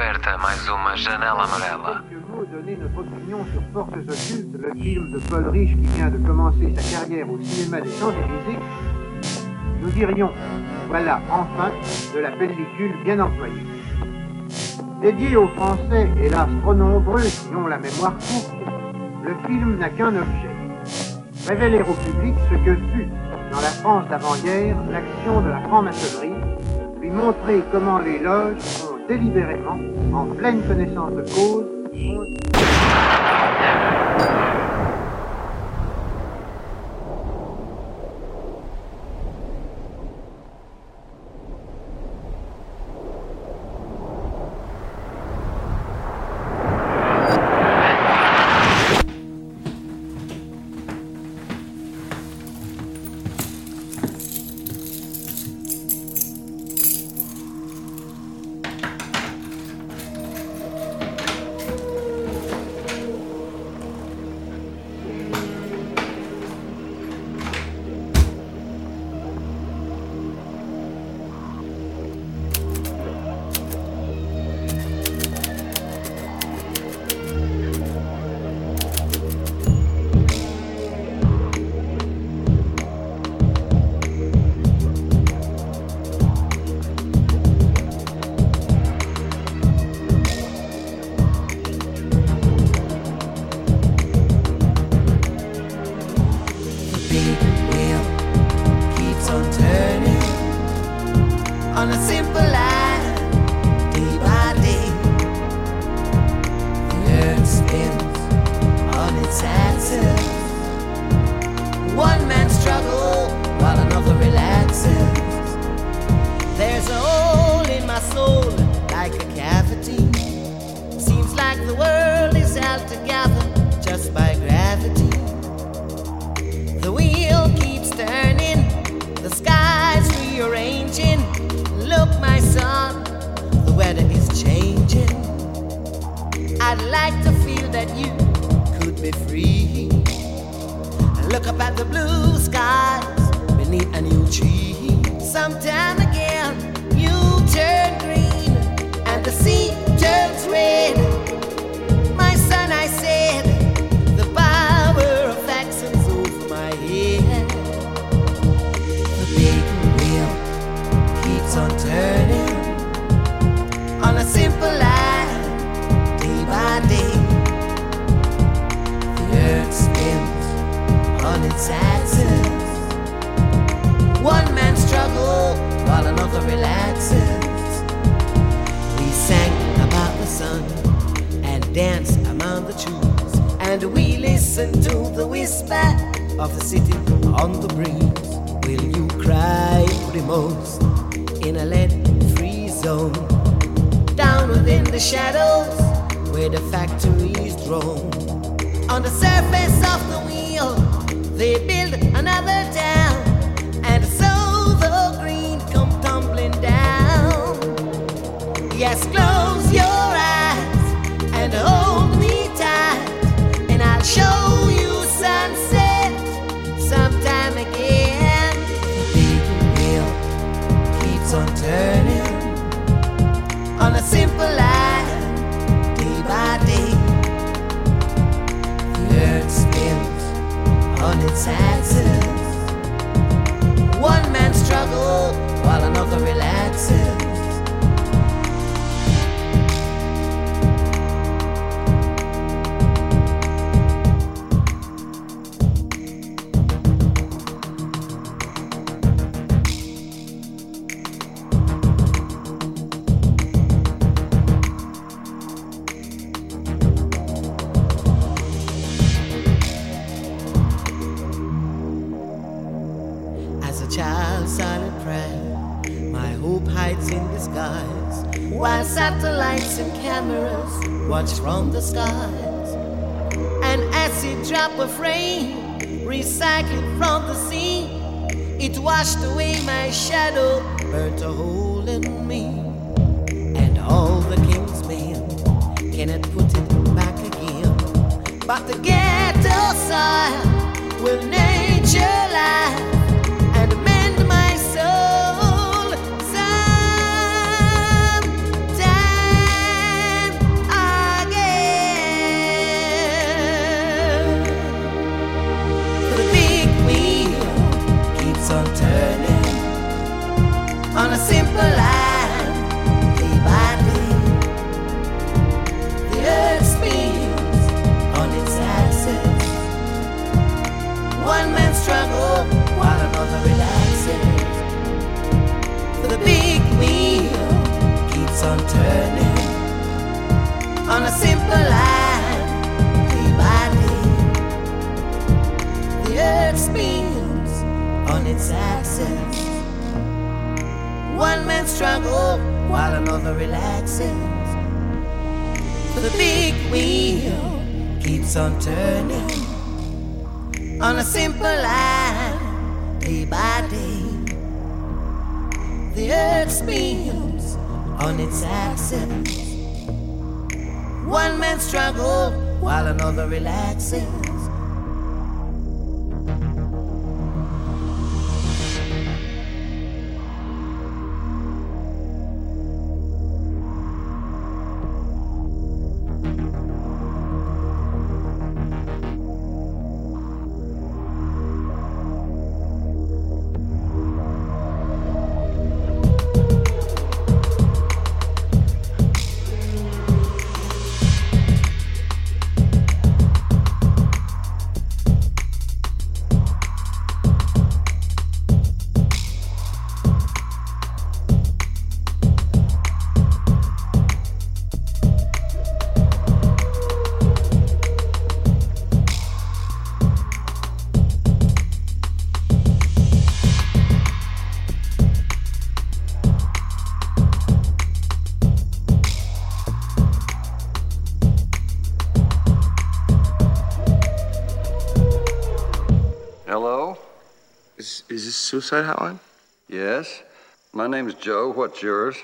Aberta mais uma donner notre opinion sur Portes occultes, le film de Paul Rich qui vient de commencer sa carrière au cinéma des Champs-Élysées. Nous dirions, voilà enfin de la pellicule bien employée. Dédié aux Français, hélas trop nombreux, qui ont la mémoire courte, le film n'a qu'un objet. Révéler au public ce que fut, dans la France d'avant-guerre, l'action de la franc-maçonnerie, lui montrer comment les loges délibérément, en pleine connaissance de cause, on its axis. One man struggles while another relaxes. We sang about the sun and danced among the trees, and we listened to the whisper of the city on the breeze. Will you cry most in a lead-free zone? Down within the shadows where the factories roam. On the surface of the wheel, they build another town, on As a child's silent prayer, my hope hides in skies, while satellites and cameras watch from the skies. An acid drop of rain, recycled from the sea, it washed away my shadow, burnt a hole in me. And all the king's men cannot put it back again. But the ghetto soil will nature keeps on turning on a simple line, day by day. The earth spins on its axis. One man struggles while another relaxes. The big wheel keeps on turning on a simple line, day by day. The earth spins on its axis. One man struggles while another relaxes. Suicide hotline? Yes. My name's Joe. What's yours?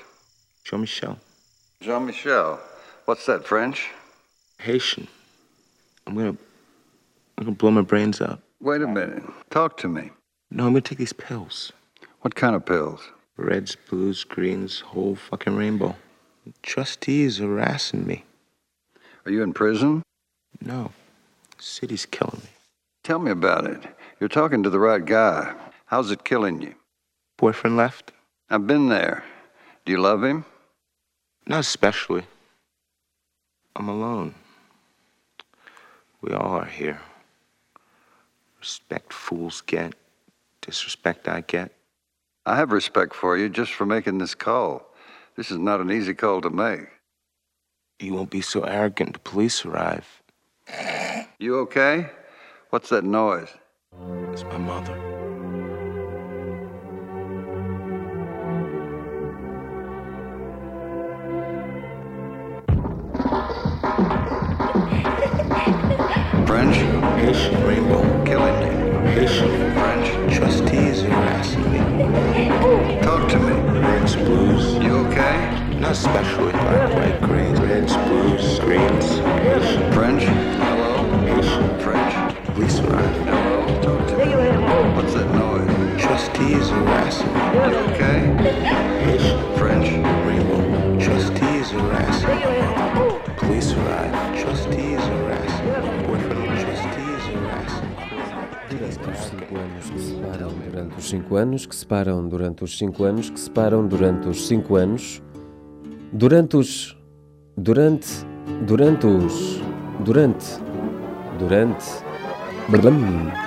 Jean Michel. Jean Michel. What's that, French? Haitian. I'm gonna. I'm gonna blow my brains out. Wait a minute. Talk to me. No, I'm gonna take these pills. What kind of pills? Reds, blues, greens, whole fucking rainbow. Trustees harassing me. Are you in prison? No. City's killing me. Tell me about it. You're talking to the right guy. How's it killing you? Boyfriend left? I've been there. Do you love him? Not especially. I'm alone. We all are here. Respect fools get, disrespect I get. I have respect for you just for making this call. This is not an easy call to make. You won't be so arrogant. The police arrive. You okay? What's that noise? It's my mother. French? Haitian rainbow. Killing you. Haitian. French? Trustees harassing me. Talk to me. Reds, blues. You okay? Not especially black, white, greens, reds, blues, greens. Haitian. French? Hello? Haitian. French? Police arrive. Hello? Talk to me. What's that noise? Trustees harassing me. You okay? Haitian. French? Rainbow. Trustees harassing me. Police arrive. Trustees harassing Durante os 5 anos que separam, durante os 5 anos que separam, durante os 5 anos, durante os. Durante. Durante os. Durante. Durante. Blam.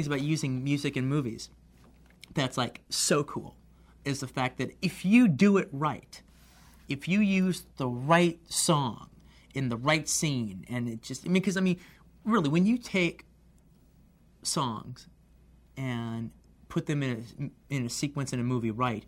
Things about using music in movies that's like so cool is the fact that if you do it right, if you use the right song in the right scene, and it just, I mean, because I mean, really, when you take songs and put them in a, in a sequence in a movie right,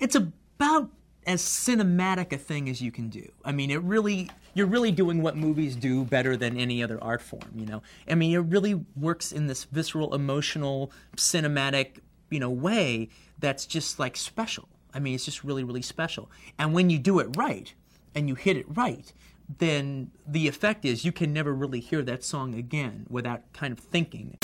it's about as cinematic a thing as you can do. I mean, it really you're really doing what movies do better than any other art form, you know. I mean, it really works in this visceral, emotional, cinematic, you know, way that's just like special. I mean, it's just really really special. And when you do it right and you hit it right, then the effect is you can never really hear that song again without kind of thinking